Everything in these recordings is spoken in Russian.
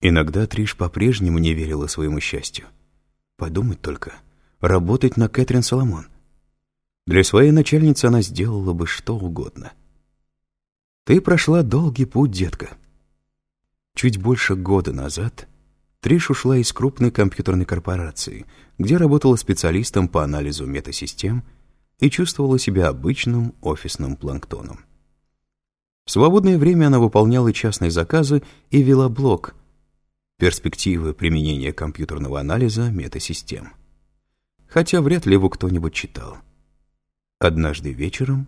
Иногда Триш по-прежнему не верила своему счастью. Подумать только, работать на Кэтрин Соломон. Для своей начальницы она сделала бы что угодно. Ты прошла долгий путь, детка. Чуть больше года назад Триш ушла из крупной компьютерной корпорации, где работала специалистом по анализу метасистем и чувствовала себя обычным офисным планктоном. В свободное время она выполняла частные заказы и вела блог «Перспективы применения компьютерного анализа метасистем». Хотя вряд ли его кто-нибудь читал. Однажды вечером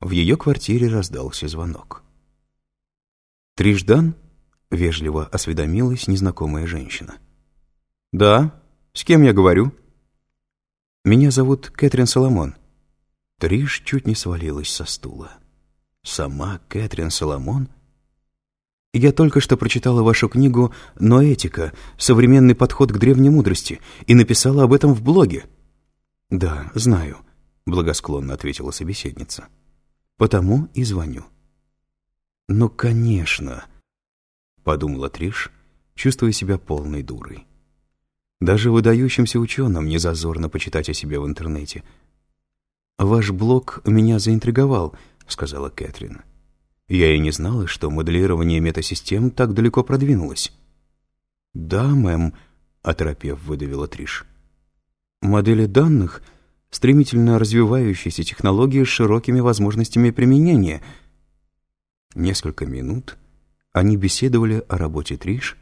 в ее квартире раздался звонок. «Триждан?» — вежливо осведомилась незнакомая женщина. «Да, с кем я говорю?» «Меня зовут Кэтрин Соломон». Триш чуть не свалилась со стула. «Сама Кэтрин Соломон?» «Я только что прочитала вашу книгу «Ноэтика. Современный подход к древней мудрости» и написала об этом в блоге». «Да, знаю», — благосклонно ответила собеседница. «Потому и звоню». «Ну, конечно», — подумала Триш, чувствуя себя полной дурой. Даже выдающимся ученым не зазорно почитать о себе в интернете. «Ваш блог меня заинтриговал», — сказала Кэтрин. «Я и не знала, что моделирование метасистем так далеко продвинулось». «Да, мэм», — оторопев, выдавила Триш. «Модели данных — стремительно развивающиеся технологии с широкими возможностями применения». Несколько минут они беседовали о работе Триш,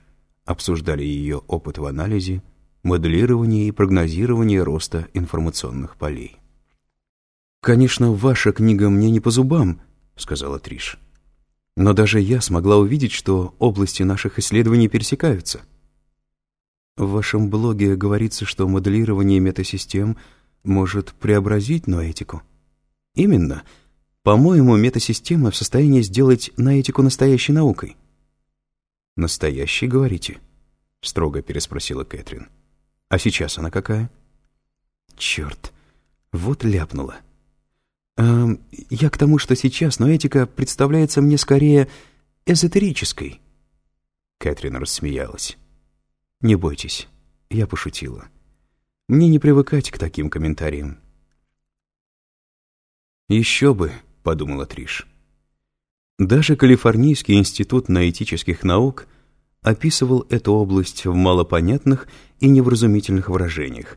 обсуждали ее опыт в анализе, моделирования и прогнозирования роста информационных полей. «Конечно, ваша книга мне не по зубам», — сказала Триш. «Но даже я смогла увидеть, что области наших исследований пересекаются». В вашем блоге говорится, что моделирование метасистем может преобразить ноэтику. Именно. По-моему, метасистема в состоянии сделать ноэтику настоящей наукой. «Настоящей, говорите?» — строго переспросила Кэтрин. А сейчас она какая? Черт, вот ляпнула. А, я к тому, что сейчас, но этика представляется мне скорее эзотерической. Кэтрин рассмеялась. Не бойтесь, я пошутила. Мне не привыкать к таким комментариям. «Еще бы», — подумала Триш. Даже Калифорнийский институт наэтических наук — описывал эту область в малопонятных и невразумительных выражениях,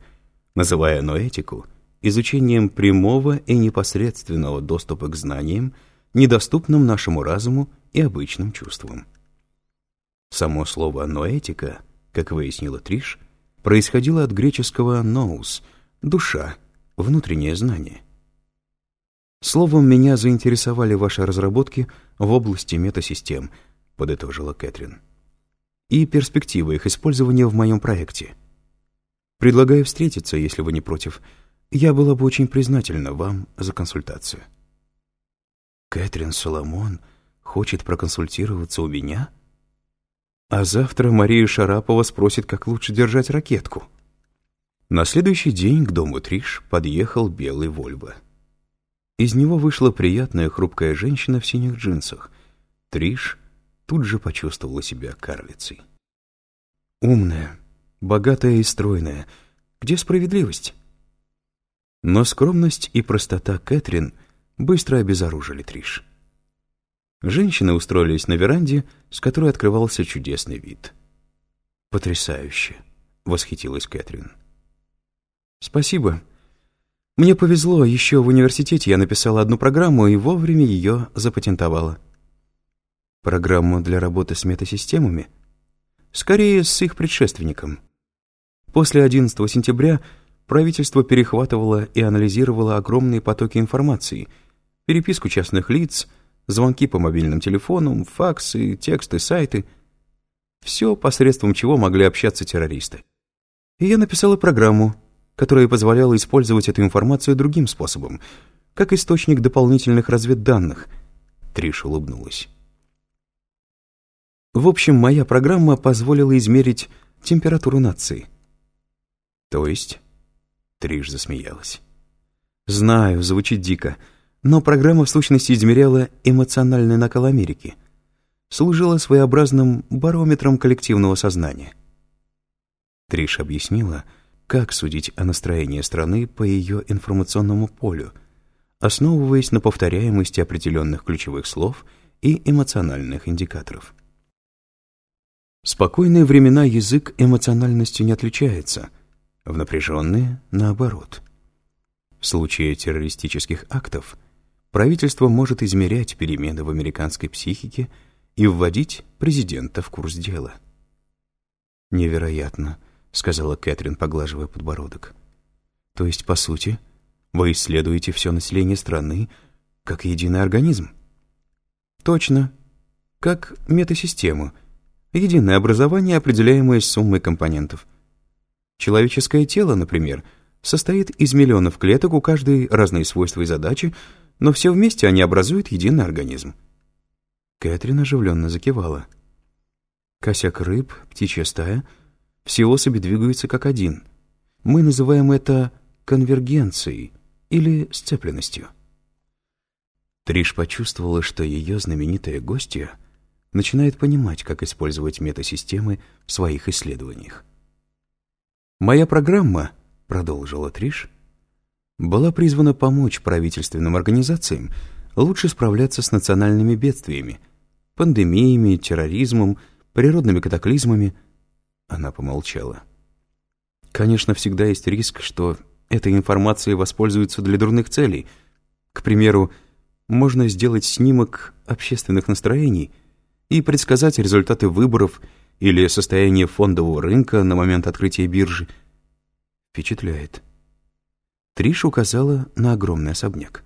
называя ноэтику изучением прямого и непосредственного доступа к знаниям, недоступным нашему разуму и обычным чувствам. Само слово «ноэтика», как выяснила Триш, происходило от греческого «nous» — душа, внутреннее знание. Словом, меня заинтересовали ваши разработки в области метасистем, подытожила Кэтрин и перспективы их использования в моем проекте. Предлагаю встретиться, если вы не против. Я была бы очень признательна вам за консультацию. Кэтрин Соломон хочет проконсультироваться у меня? А завтра Мария Шарапова спросит, как лучше держать ракетку. На следующий день к дому Триш подъехал белый Вольво. Из него вышла приятная хрупкая женщина в синих джинсах. Триш тут же почувствовала себя карлицей. Умная, богатая и стройная. Где справедливость? Но скромность и простота Кэтрин быстро обезоружили Триш. Женщины устроились на веранде, с которой открывался чудесный вид. «Потрясающе!» — восхитилась Кэтрин. «Спасибо. Мне повезло, еще в университете я написала одну программу и вовремя ее запатентовала». Программу для работы с метасистемами? Скорее, с их предшественником. После 11 сентября правительство перехватывало и анализировало огромные потоки информации, переписку частных лиц, звонки по мобильным телефонам, факсы, тексты, сайты. Все, посредством чего могли общаться террористы. И я написала программу, которая позволяла использовать эту информацию другим способом, как источник дополнительных разведданных. Триш улыбнулась. В общем, моя программа позволила измерить температуру нации. То есть? Триш засмеялась. Знаю, звучит дико, но программа в сущности измеряла эмоциональный накал Америки. служила своеобразным барометром коллективного сознания. Триш объяснила, как судить о настроении страны по ее информационному полю, основываясь на повторяемости определенных ключевых слов и эмоциональных индикаторов. спокойные времена язык эмоциональностью не отличается, в напряженные — наоборот. В случае террористических актов правительство может измерять перемены в американской психике и вводить президента в курс дела. «Невероятно», — сказала Кэтрин, поглаживая подбородок. «То есть, по сути, вы исследуете все население страны как единый организм?» «Точно. Как метасистему. Единое образование, определяемое суммой компонентов. Человеческое тело, например, состоит из миллионов клеток, у каждой разные свойства и задачи, но все вместе они образуют единый организм». Кэтрин оживленно закивала. Косяк рыб, птичья стая — все особи двигаются как один. Мы называем это конвергенцией или сцепленностью. Триш почувствовала, что ее знаменитая гостья начинает понимать, как использовать метасистемы в своих исследованиях. «Моя программа», — продолжила Триш, была призвана помочь правительственным организациям лучше справляться с национальными бедствиями, пандемиями, терроризмом, природными катаклизмами — она помолчала. Конечно, всегда есть риск, что этой информацией воспользуются для дурных целей. К примеру, можно сделать снимок общественных настроений и предсказать результаты выборов или состояние фондового рынка на момент открытия биржи. Впечатляет. Триш указала на огромный особняк.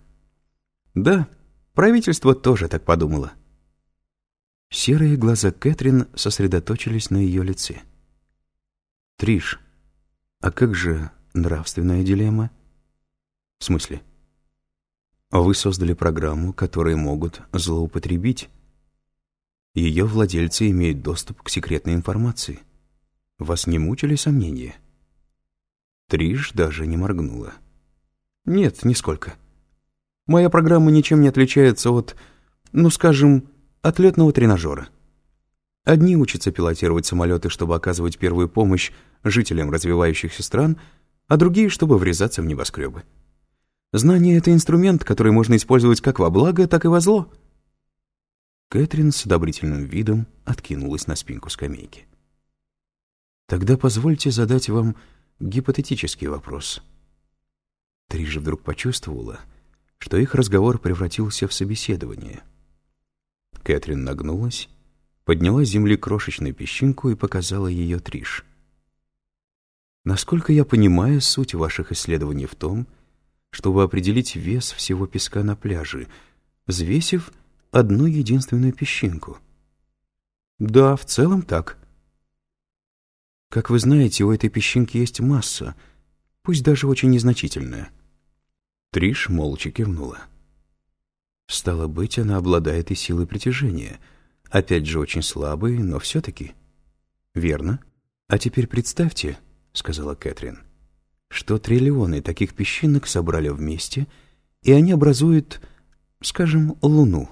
Да, правительство тоже так подумало. Серые глаза Кэтрин сосредоточились на ее лице. Триш, а как же нравственная дилемма? В смысле? Вы создали программу, которой могут злоупотребить. Ее владельцы имеют доступ к секретной информации. Вас не мучили сомнения? Триш даже не моргнула. Нет, нисколько. Моя программа ничем не отличается от, ну скажем, атлетного тренажера. Одни учатся пилотировать самолеты, чтобы оказывать первую помощь жителям развивающихся стран, а другие, чтобы врезаться в небоскребы. Знание — это инструмент, который можно использовать как во благо, так и во зло. Кэтрин с одобрительным видом откинулась на спинку скамейки. «Тогда позвольте задать вам гипотетический вопрос». Трижа вдруг почувствовала, что их разговор превратился в собеседование. Кэтрин нагнулась подняла с земли крошечную песчинку и показала ее Триш. Насколько я понимаю, суть ваших исследований в том, чтобы определить вес всего песка на пляже, взвесив одну единственную песчинку. Да, в целом так. Как вы знаете, у этой песчинки есть масса, пусть даже очень незначительная. Триш молча кивнула. Стало быть, она обладает и силой притяжения — Опять же, очень слабый, но все-таки. Верно. А теперь представьте, сказала Кэтрин, что триллионы таких песчинок собрали вместе, и они образуют, скажем, Луну.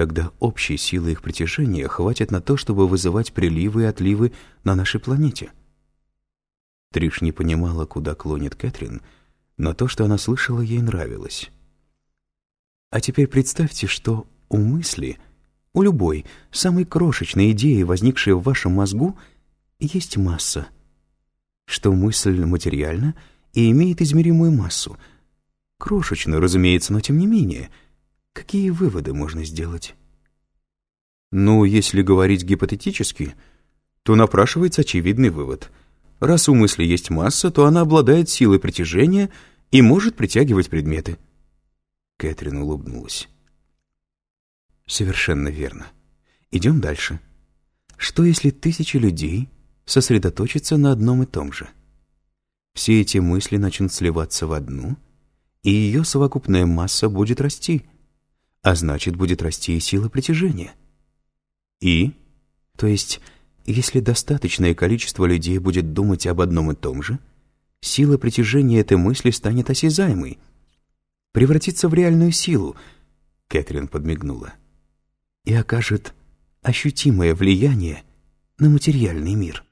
Тогда общей силы их притяжения хватит на то, чтобы вызывать приливы и отливы на нашей планете. Триш не понимала, куда клонит Кэтрин, но то, что она слышала, ей нравилось. А теперь представьте, что у мысли — у любой, самой крошечной идеи, возникшей в вашем мозгу, есть масса. Что мысль материальна и имеет измеримую массу. Крошечную, разумеется, но тем не менее. Какие выводы можно сделать? Ну, если говорить гипотетически, то напрашивается очевидный вывод. Раз у мысли есть масса, то она обладает силой притяжения и может притягивать предметы. Кэтрин улыбнулась. Совершенно верно. Идем дальше. Что если тысячи людей сосредоточатся на одном и том же? Все эти мысли начнут сливаться в одну, и ее совокупная масса будет расти, а значит, будет расти и сила притяжения. И, то есть, если достаточное количество людей будет думать об одном и том же, сила притяжения этой мысли станет осязаемой, превратится в реальную силу, Кэтрин подмигнула и окажет ощутимое влияние на материальный мир.